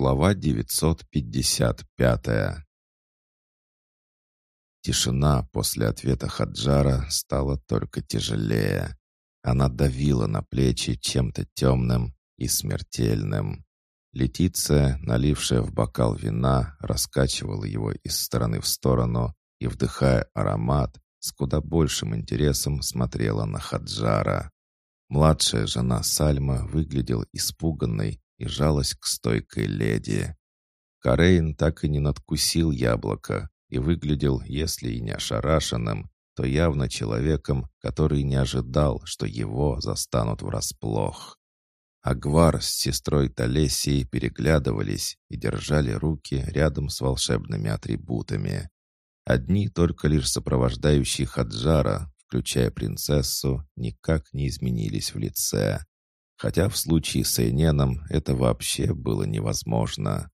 Глава 955 Тишина после ответа Хаджара стала только тяжелее. Она давила на плечи чем-то темным и смертельным. Летиция, налившая в бокал вина, раскачивала его из стороны в сторону и, вдыхая аромат, с куда большим интересом смотрела на Хаджара. Младшая жена Сальма выглядела испуганной и жалась к стойкой леди. Карейн так и не надкусил яблоко и выглядел, если и не ошарашенным, то явно человеком, который не ожидал, что его застанут врасплох. Агвар с сестрой Талесией переглядывались и держали руки рядом с волшебными атрибутами. Одни только лишь сопровождающие Хаджара, включая принцессу, никак не изменились в лице. Хотя в случае с Эйненом это вообще было невозможно.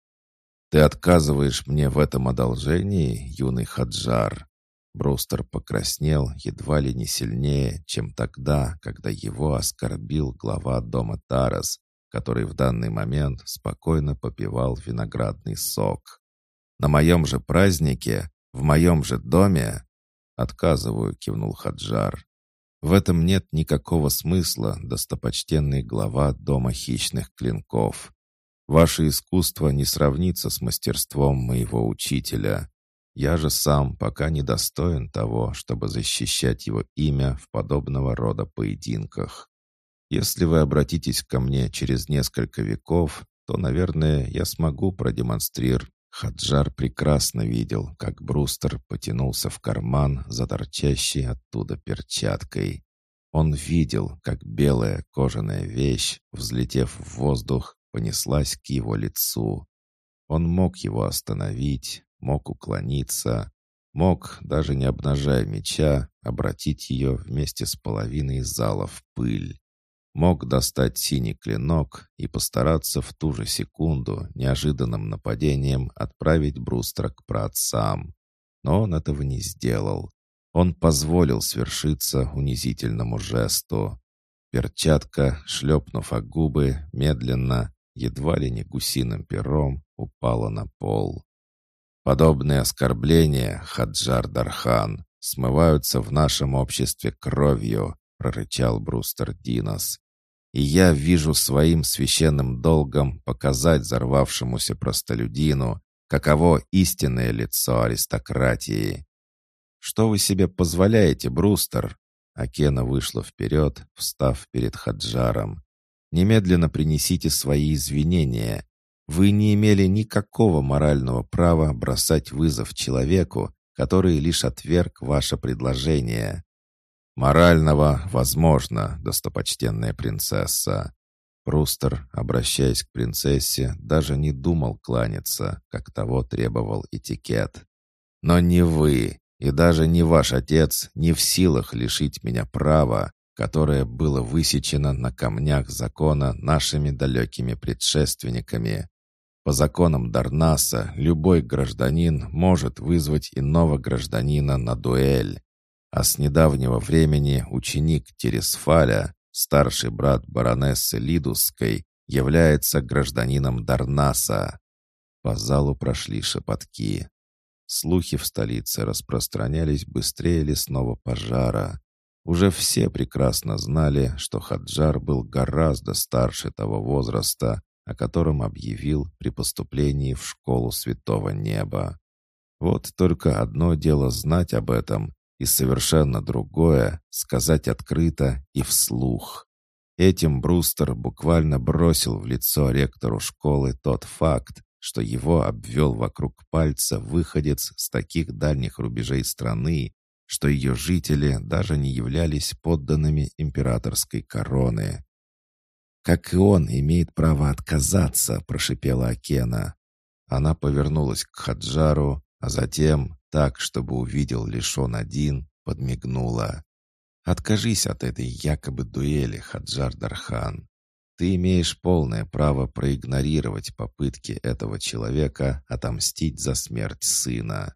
«Ты отказываешь мне в этом одолжении, юный Хаджар?» Брустер покраснел едва ли не сильнее, чем тогда, когда его оскорбил глава дома Тарас, который в данный момент спокойно попивал виноградный сок. «На моем же празднике, в моем же доме?» «Отказываю», — кивнул Хаджар. В этом нет никакого смысла, достопочтенный глава Дома хищных клинков. Ваше искусство не сравнится с мастерством моего учителя. Я же сам пока не достоин того, чтобы защищать его имя в подобного рода поединках. Если вы обратитесь ко мне через несколько веков, то, наверное, я смогу продемонстрировать. Хаджар прекрасно видел, как Брустер потянулся в карман за торчащей оттуда перчаткой. Он видел, как белая кожаная вещь, взлетев в воздух, понеслась к его лицу. Он мог его остановить, мог уклониться, мог, даже не обнажая меча, обратить ее вместе с половиной зала в пыль мог достать синий клинок и постараться в ту же секунду неожиданным нападением отправить Брустера к праотцам. Но он этого не сделал. Он позволил свершиться унизительному жесту. Перчатка, шлепнув о губы, медленно, едва ли не гусиным пером, упала на пол. Подобные оскорбления, Хаджар Дархан, смываются в нашем обществе кровью, прорычал Брустер Динос и я вижу своим священным долгом показать взорвавшемуся простолюдину, каково истинное лицо аристократии. «Что вы себе позволяете, Брустер?» Акена вышла вперед, встав перед Хаджаром. «Немедленно принесите свои извинения. Вы не имели никакого морального права бросать вызов человеку, который лишь отверг ваше предложение. «Морального возможно, достопочтенная принцесса». Прустер, обращаясь к принцессе, даже не думал кланяться, как того требовал этикет. «Но не вы, и даже не ваш отец не в силах лишить меня права, которое было высечено на камнях закона нашими далекими предшественниками. По законам Дарнаса любой гражданин может вызвать иного гражданина на дуэль, а с недавнего времени ученик Тересфаля, старший брат баронессы Лидусской, является гражданином Дарнаса. По залу прошли шепотки. Слухи в столице распространялись быстрее лесного пожара. Уже все прекрасно знали, что Хаджар был гораздо старше того возраста, о котором объявил при поступлении в школу Святого Неба. Вот только одно дело знать об этом, и совершенно другое — сказать открыто и вслух. Этим Брустер буквально бросил в лицо ректору школы тот факт, что его обвел вокруг пальца выходец с таких дальних рубежей страны, что ее жители даже не являлись подданными императорской короны. «Как и он имеет право отказаться», — прошипела Акена. Она повернулась к Хаджару, а затем, так, чтобы увидел лишь он один, подмигнула. «Откажись от этой якобы дуэли, Хаджар Дархан. Ты имеешь полное право проигнорировать попытки этого человека отомстить за смерть сына».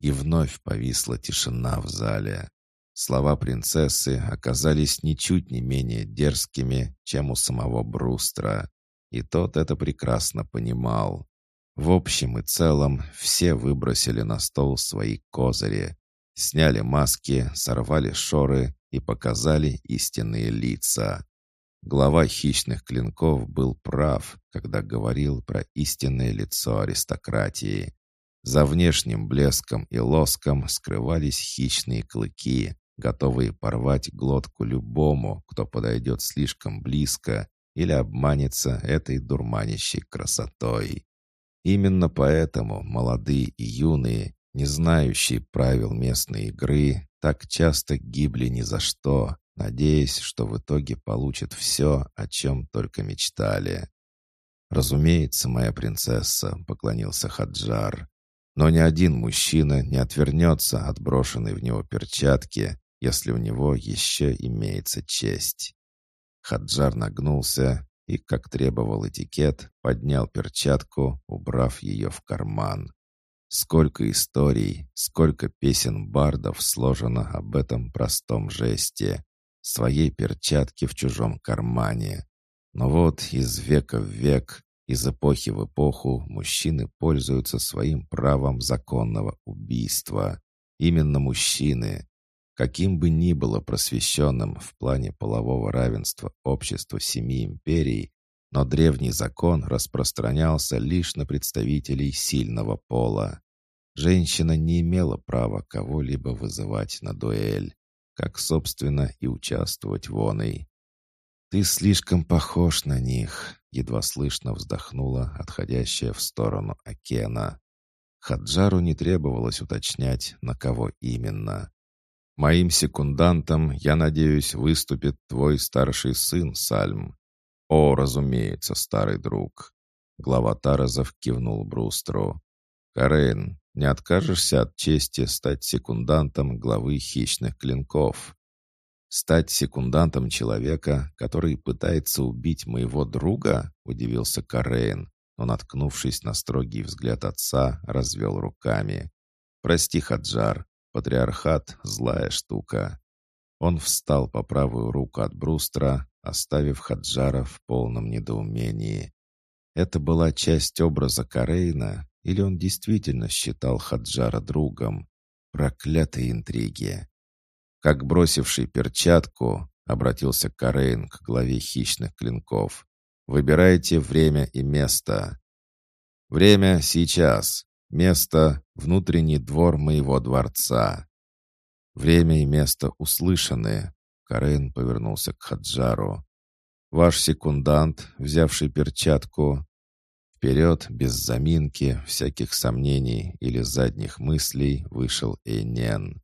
И вновь повисла тишина в зале. Слова принцессы оказались ничуть не менее дерзкими, чем у самого Брустра. и тот это прекрасно понимал. В общем и целом, все выбросили на стол свои козыри, сняли маски, сорвали шоры и показали истинные лица. Глава хищных клинков был прав, когда говорил про истинное лицо аристократии. За внешним блеском и лоском скрывались хищные клыки, готовые порвать глотку любому, кто подойдет слишком близко или обманется этой дурманящей красотой. Именно поэтому молодые и юные, не знающие правил местной игры, так часто гибли ни за что, надеясь, что в итоге получат все, о чем только мечтали. «Разумеется, моя принцесса», — поклонился Хаджар. «Но ни один мужчина не отвернется от брошенной в него перчатки, если у него еще имеется честь». Хаджар нагнулся и, как требовал этикет, поднял перчатку, убрав ее в карман. Сколько историй, сколько песен бардов сложено об этом простом жесте. Своей перчатки в чужом кармане. Но вот из века в век, из эпохи в эпоху мужчины пользуются своим правом законного убийства. Именно мужчины. Каким бы ни было просвещенным в плане полового равенства общество семи империй, но древний закон распространялся лишь на представителей сильного пола. Женщина не имела права кого-либо вызывать на дуэль, как, собственно, и участвовать в оной. «Ты слишком похож на них», — едва слышно вздохнула отходящая в сторону Акена. Хаджару не требовалось уточнять, на кого именно. «Моим секундантом, я надеюсь, выступит твой старший сын, Сальм. «О, разумеется, старый друг!» Глава Таразов кивнул Брустеру. «Карен, не откажешься от чести стать секундантом главы хищных клинков?» «Стать секундантом человека, который пытается убить моего друга?» — удивился Карен, но, наткнувшись на строгий взгляд отца, развел руками. «Прости, Хаджар, патриархат — злая штука». Он встал по правую руку от Брустра, оставив Хаджара в полном недоумении. Это была часть образа Карейна, или он действительно считал Хаджара другом? Проклятые интриги! Как бросивший перчатку, обратился Карейн к главе хищных клинков. «Выбирайте время и место». «Время сейчас. Место — внутренний двор моего дворца». Время и место услышаны. Карен повернулся к Хаджару. «Ваш секундант, взявший перчатку...» Вперед, без заминки, всяких сомнений или задних мыслей, вышел Эйнен.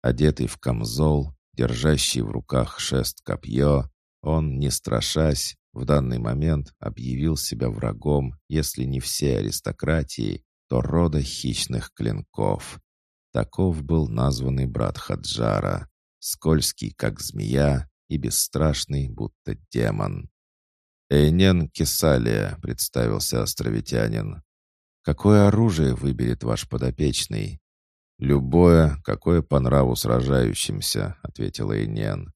Одетый в камзол, держащий в руках шест-копье, он, не страшась, в данный момент объявил себя врагом, если не всей аристократии, то рода хищных клинков. Таков был названный брат Хаджара скользкий, как змея, и бесстрашный, будто демон. «Эйнен Кесалия», — представился островитянин. «Какое оружие выберет ваш подопечный?» «Любое, какое по нраву сражающимся», — ответил Эйнен.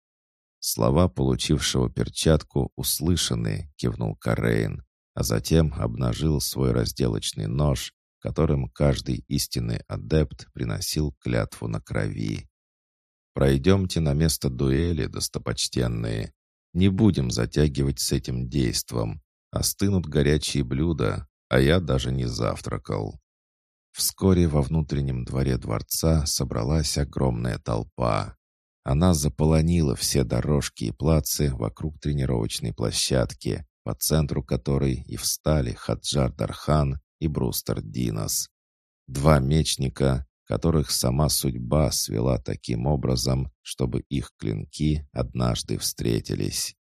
Слова получившего перчатку услышаны, кивнул Карейн, а затем обнажил свой разделочный нож, которым каждый истинный адепт приносил клятву на крови. Пройдемте на место дуэли, достопочтенные. Не будем затягивать с этим действом. Остынут горячие блюда, а я даже не завтракал. Вскоре во внутреннем дворе дворца собралась огромная толпа. Она заполонила все дорожки и плацы вокруг тренировочной площадки, по центру которой и встали Хаджар Дархан и Брустер Динос. Два мечника, которых сама судьба свела таким образом, чтобы их клинки однажды встретились.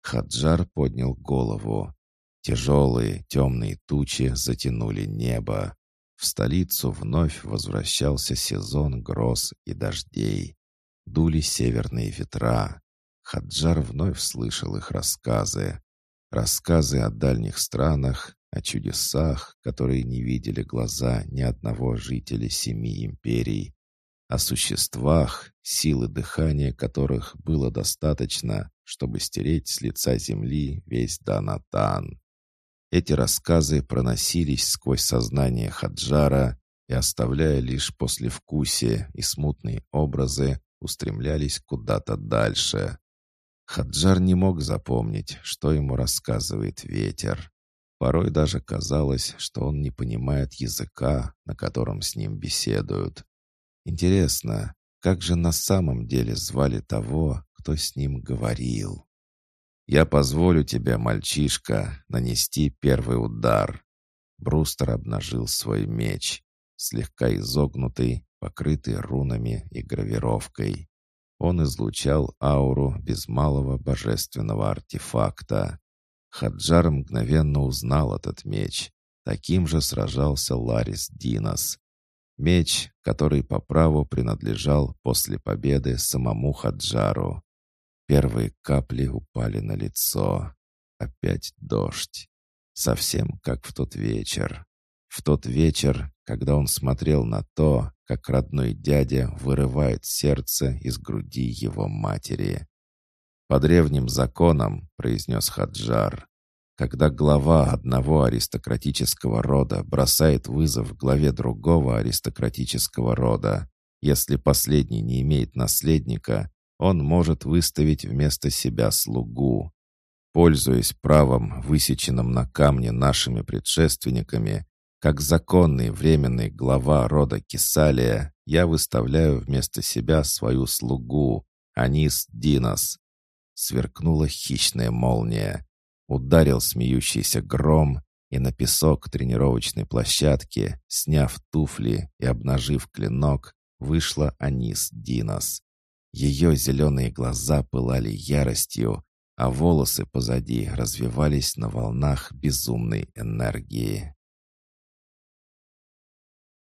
Хаджар поднял голову. Тяжелые темные тучи затянули небо. В столицу вновь возвращался сезон гроз и дождей. Дули северные ветра. Хаджар вновь слышал их рассказы. Рассказы о дальних странах, о чудесах, которые не видели глаза ни одного жителя семи империй, о существах, силы дыхания которых было достаточно, чтобы стереть с лица земли весь Данатан. Эти рассказы проносились сквозь сознание Хаджара и, оставляя лишь послевкусие и смутные образы, устремлялись куда-то дальше. Хаджар не мог запомнить, что ему рассказывает ветер. Порой даже казалось, что он не понимает языка, на котором с ним беседуют. Интересно, как же на самом деле звали того, кто с ним говорил? «Я позволю тебе, мальчишка, нанести первый удар». Брустер обнажил свой меч, слегка изогнутый, покрытый рунами и гравировкой. Он излучал ауру без малого божественного артефакта. Хаджар мгновенно узнал этот меч. Таким же сражался Ларис Динос. Меч, который по праву принадлежал после победы самому Хаджару. Первые капли упали на лицо. Опять дождь. Совсем как в тот вечер. В тот вечер, когда он смотрел на то, как родной дядя вырывает сердце из груди его матери. «По древним законам», — произнес Хаджар, когда глава одного аристократического рода бросает вызов главе другого аристократического рода, если последний не имеет наследника, он может выставить вместо себя слугу. Пользуясь правом, высеченным на камне нашими предшественниками, как законный временный глава рода Кесалия, я выставляю вместо себя свою слугу, Анис Динос. Сверкнула хищная молния. Ударил смеющийся гром, и на песок тренировочной площадки, сняв туфли и обнажив клинок, вышла Анис Динос. Ее зеленые глаза пылали яростью, а волосы позади развивались на волнах безумной энергии.